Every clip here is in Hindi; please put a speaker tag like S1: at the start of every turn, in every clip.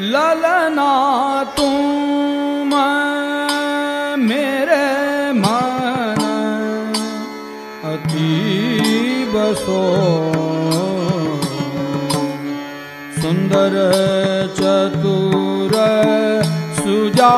S1: ललना तुम मेरे मन अति बसो सुंदर चतुर सुजा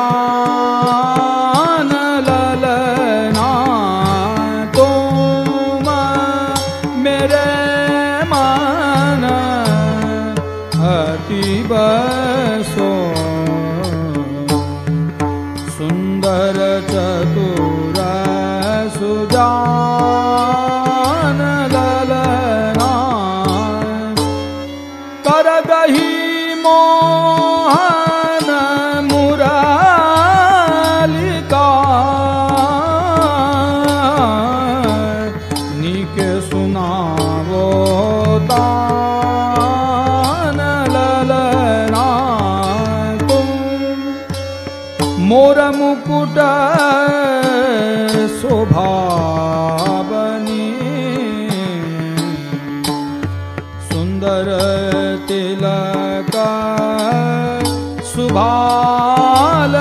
S1: बाल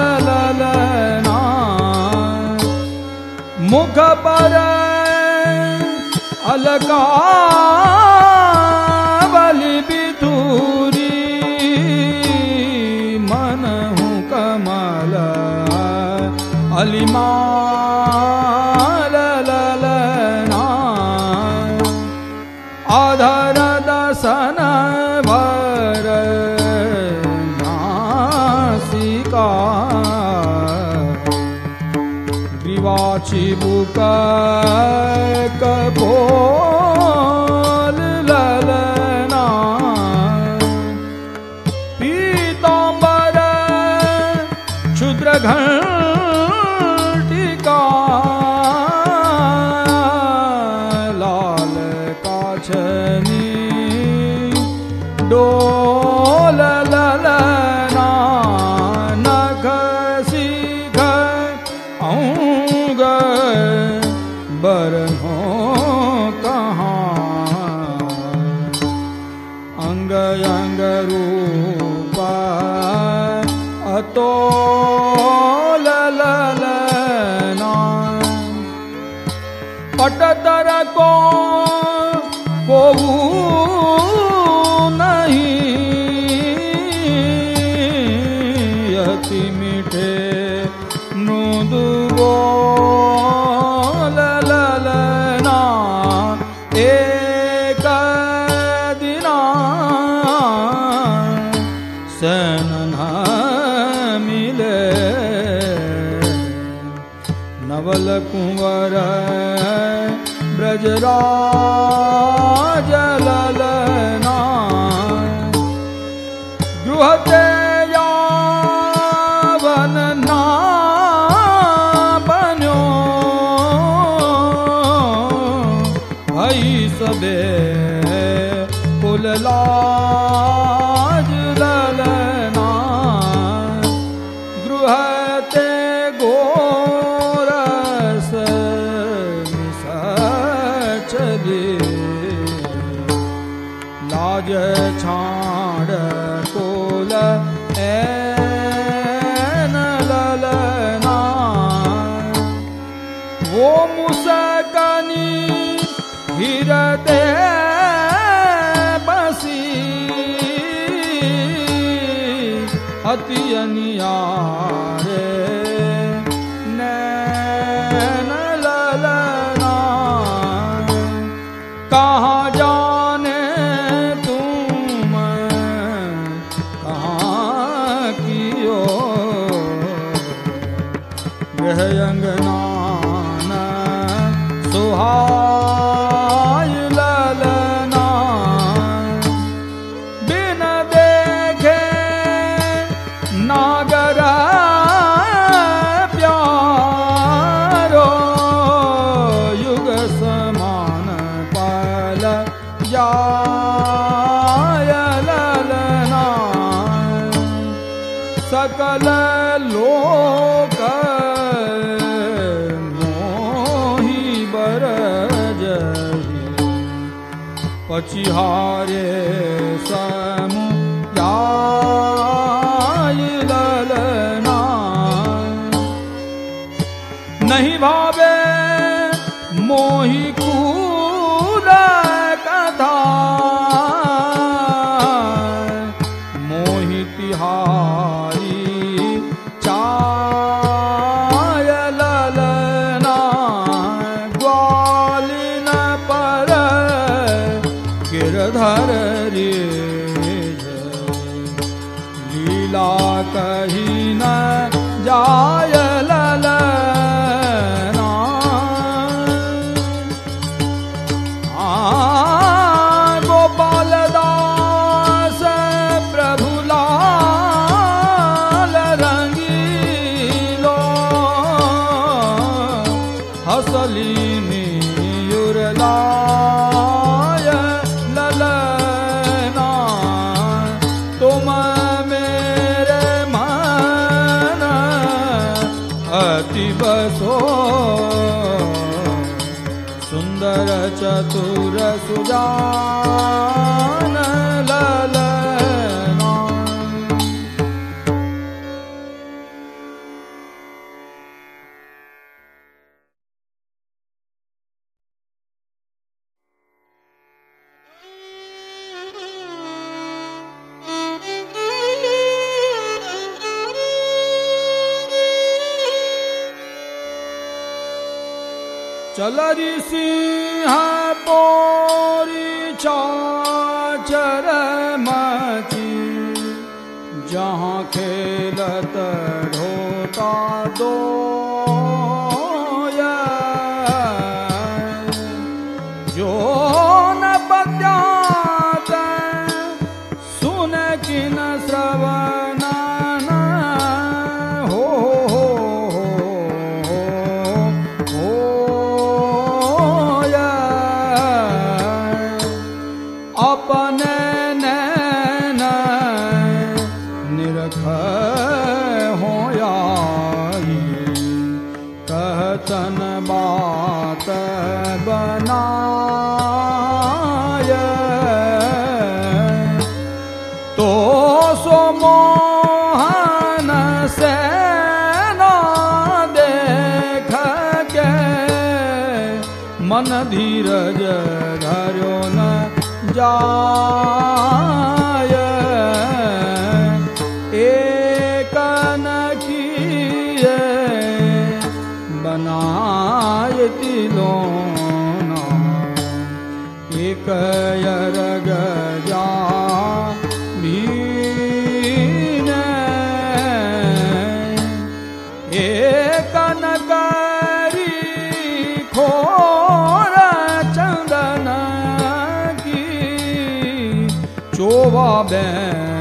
S1: मुख पर अलगा Oh, la la la na. Patatara ਅਤੀ ਅਨਿਆ चर मची जहाँ खेलत जाय एकन किए बनाय तिलोना। एक यरग जा एक एकन Jehovah ben.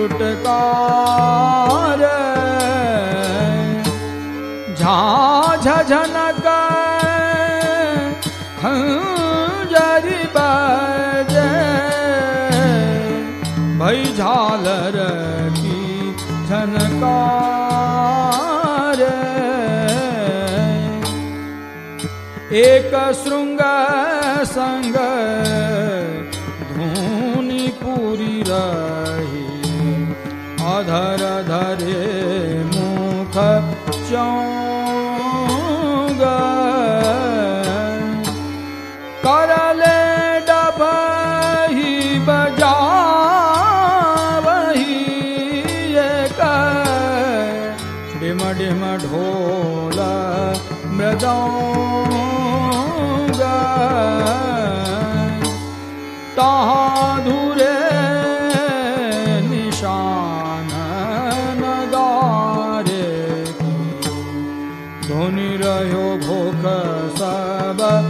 S1: छुटकार झाझनक खरी बज। भई झालर की झनकार। एक श्रु sabda.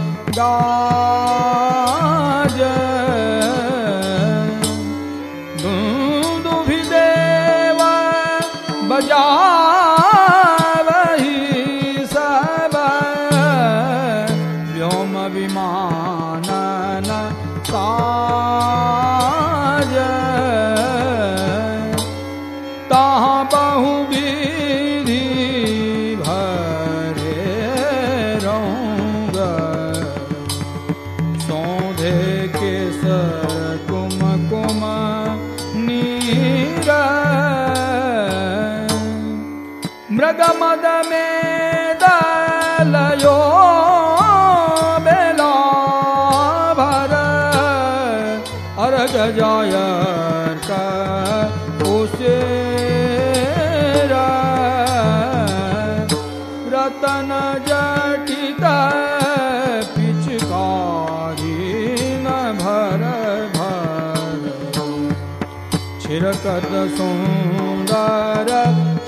S1: सुन्दर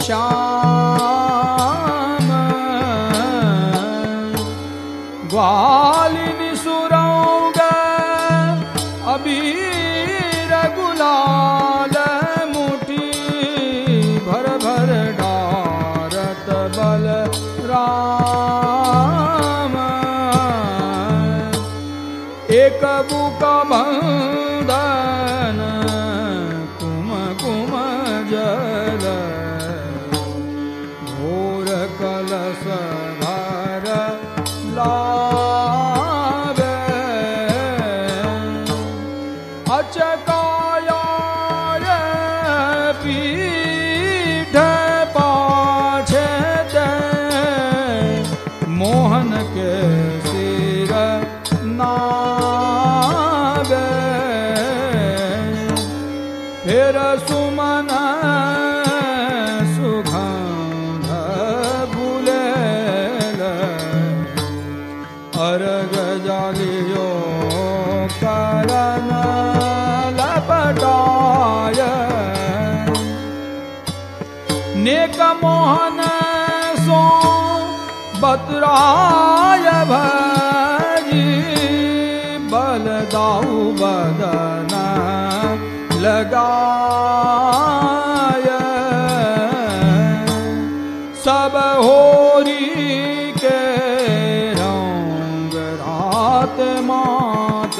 S1: श्याम। ग्वालिन सुरौग, अबीर गुलाल मुठी भर भर डारत बल राम एक बुक भंग मात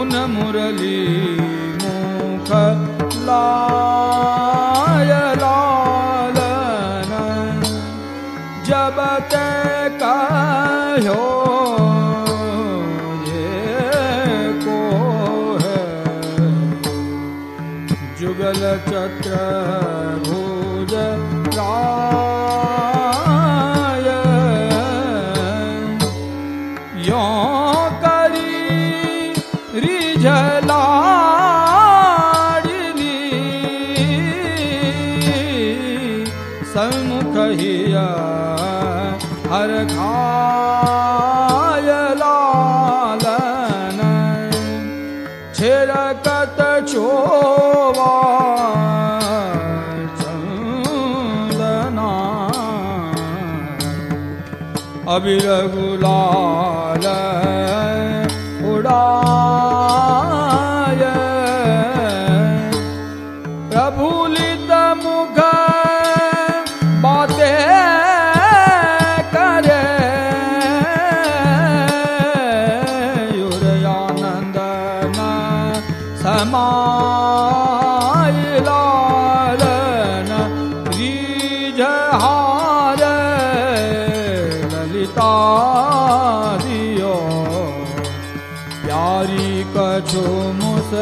S1: उन मुरली मुख लय लाल जबते कहो अभिरघुला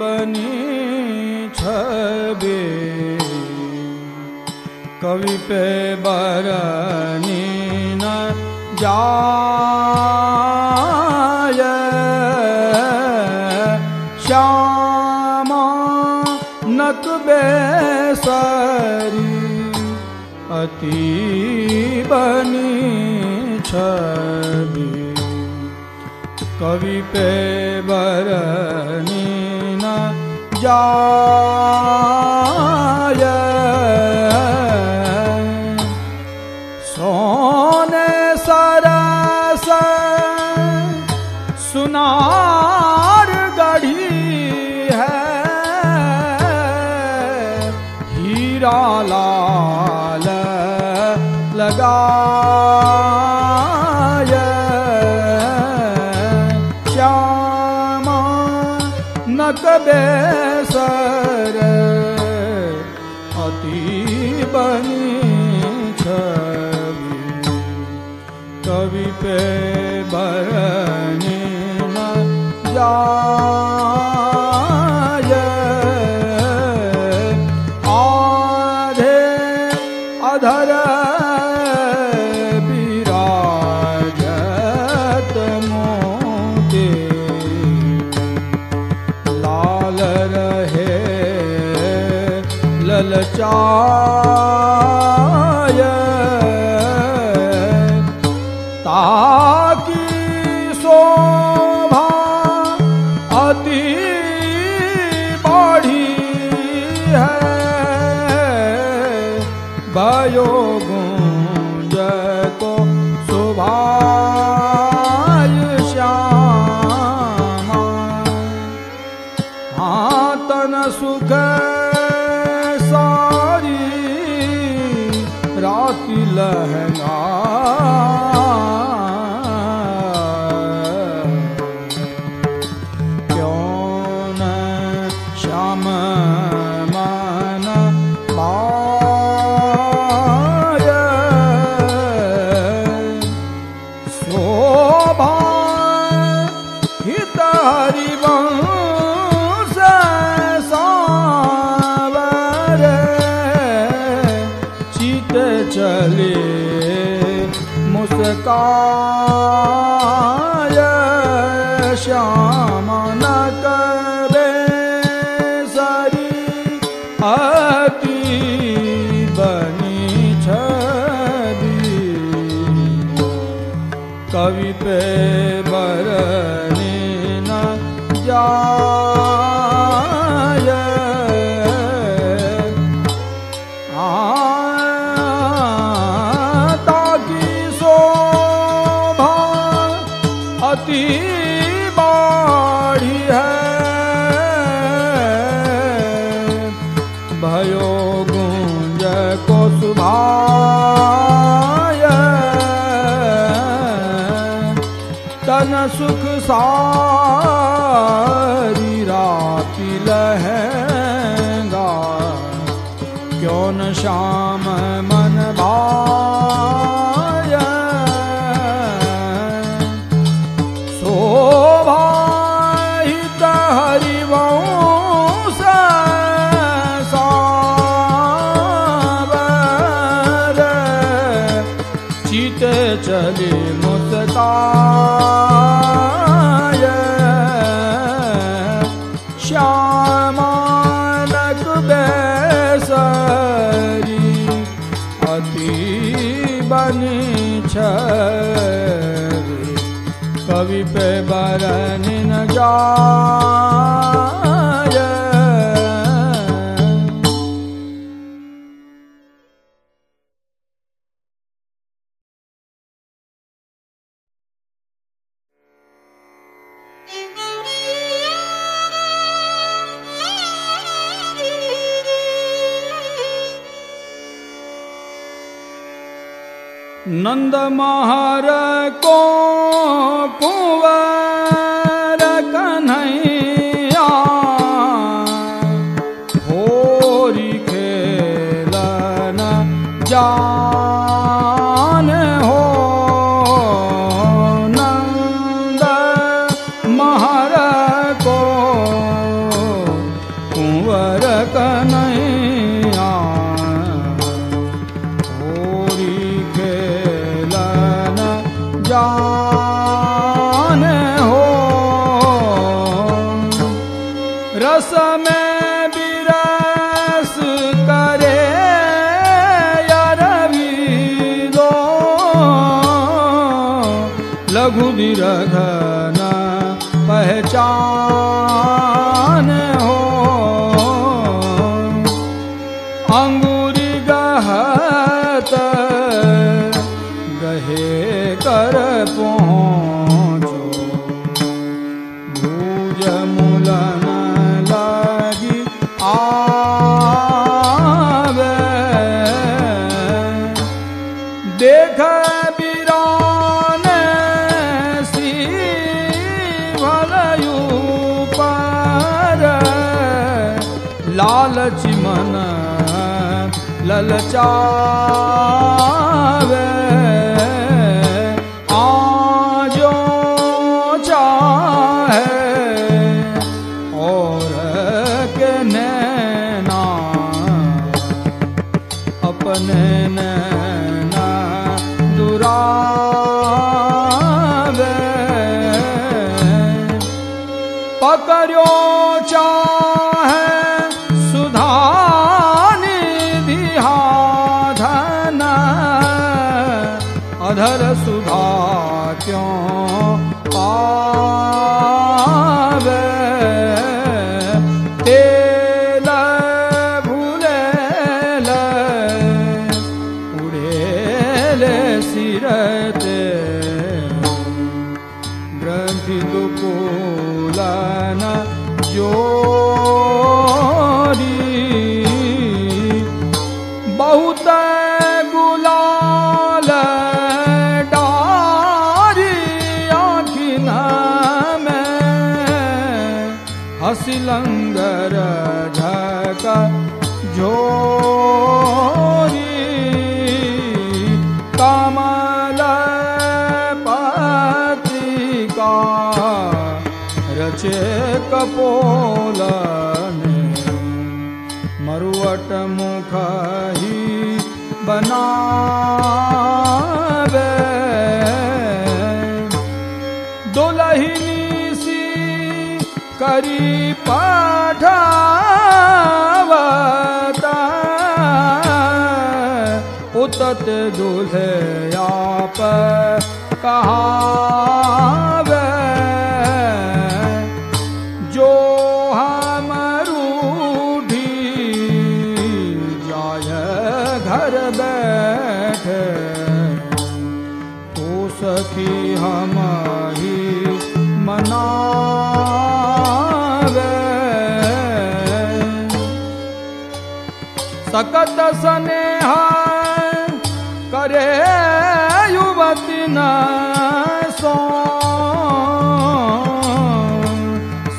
S1: बनी छबे कवि पे बरनी न जा श्याम नक बेसरी अति बनी छबी कवि पे बरनी cho 家。आकी बनी छवि। कवि पे बरने न जा कवि पे बरन न जा नन्दमहाराज अङ्गूरि गहत गहे करप Oh. सत दुल्हया पर कहा जो हम रूढ़ी जाय घर बैठ तो सखी हम ही मना सकत स्नेहा કરે યુવતીના સો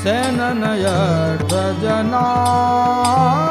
S1: સેનનય પ્રજના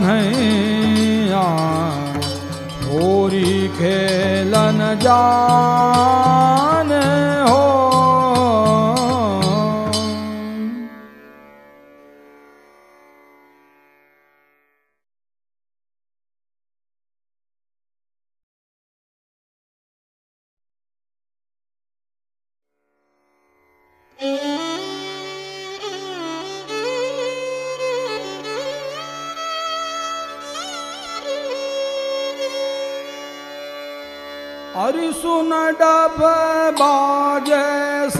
S1: कन्हैया होरी खेलन जान हो Mm-hmm. हरि सुन डब बाज स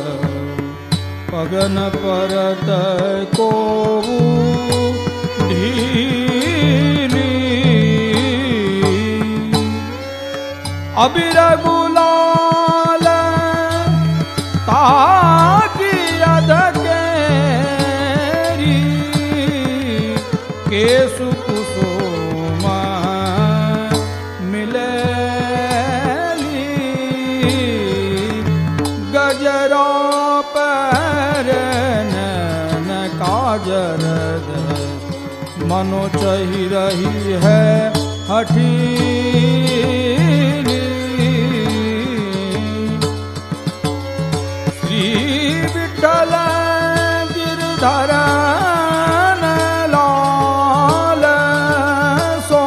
S1: पगन परत को ढीली अबिर चही रही है हठी श्री विठल गिरधरन लाल सो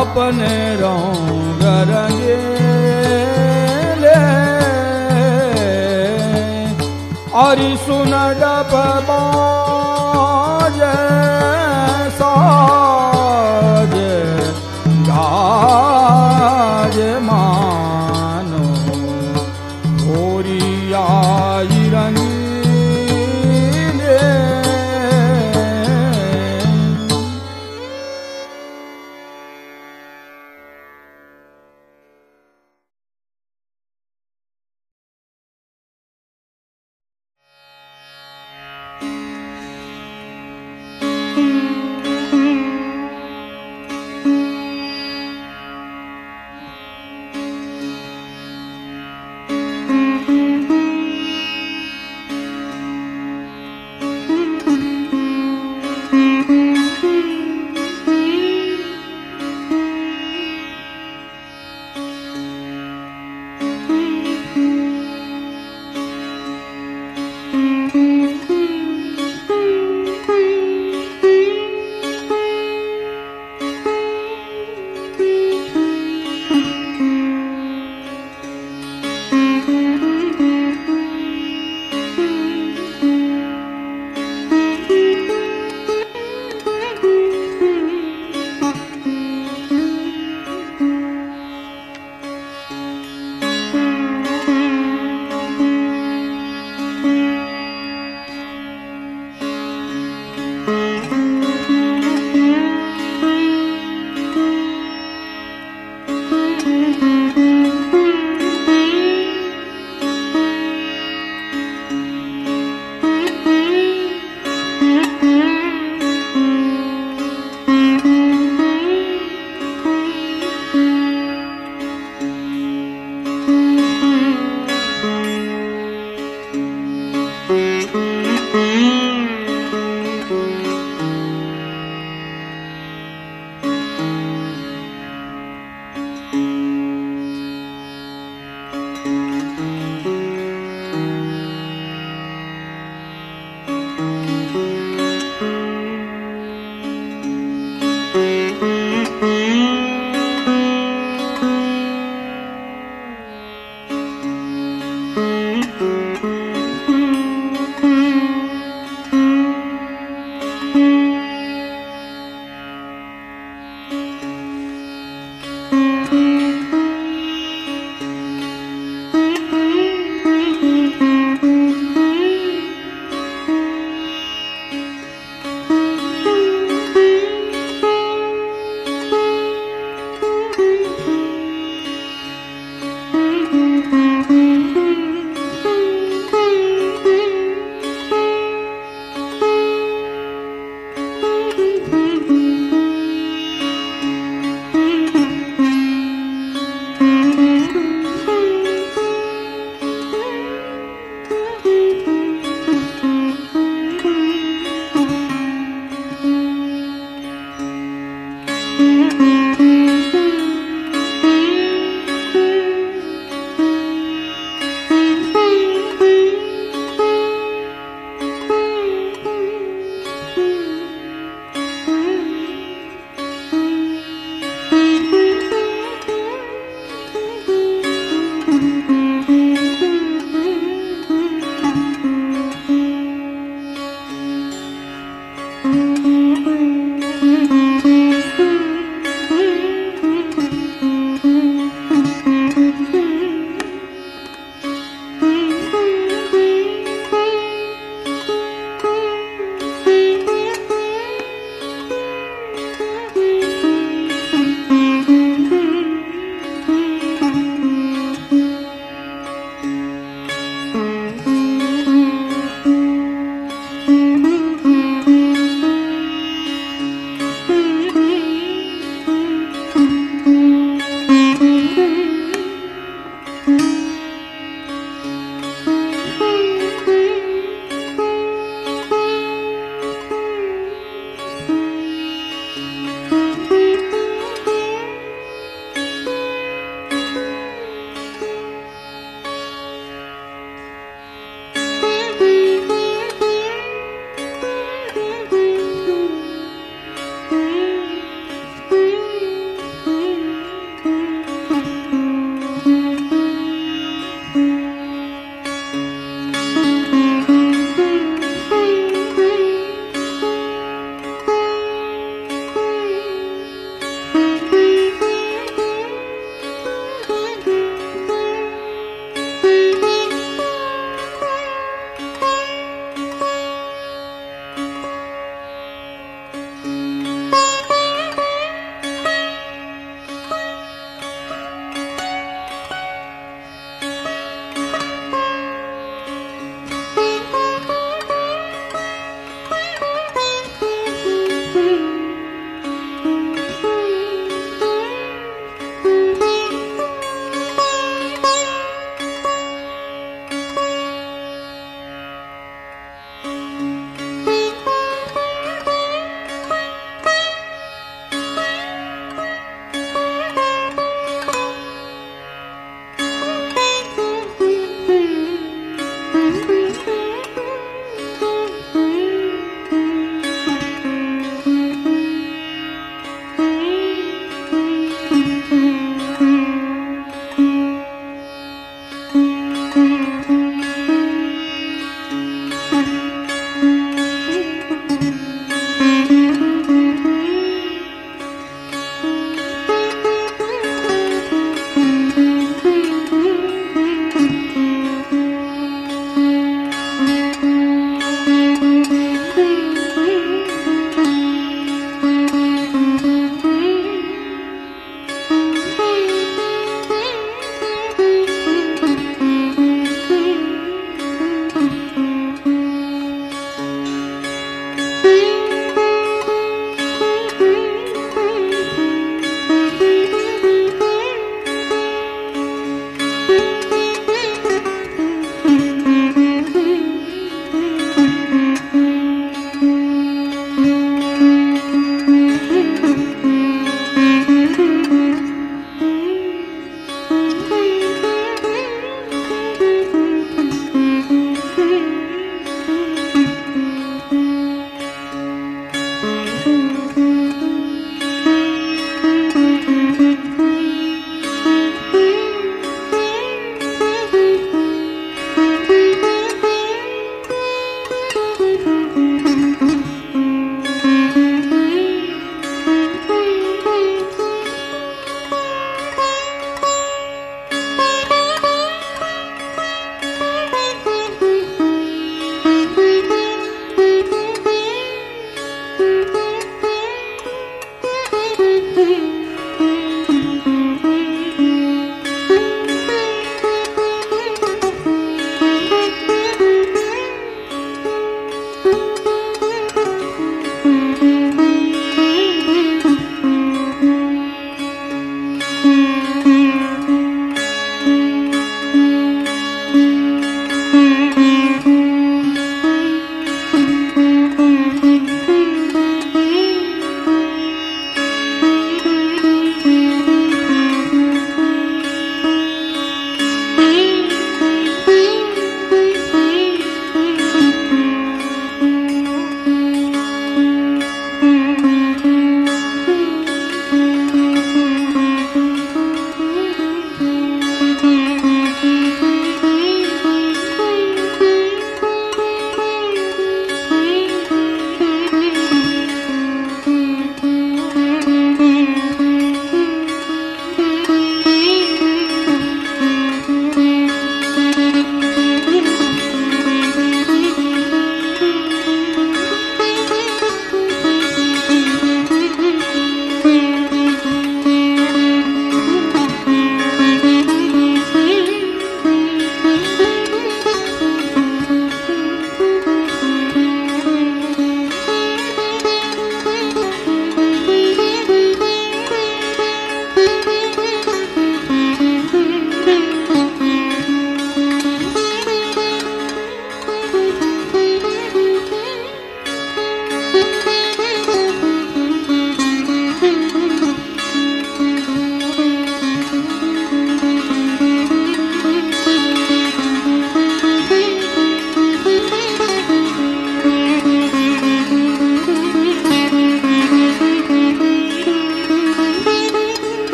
S1: अपने रंग रंगे और सुन डब